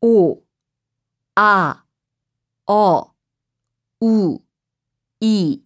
오, 아, 어, 우, 이.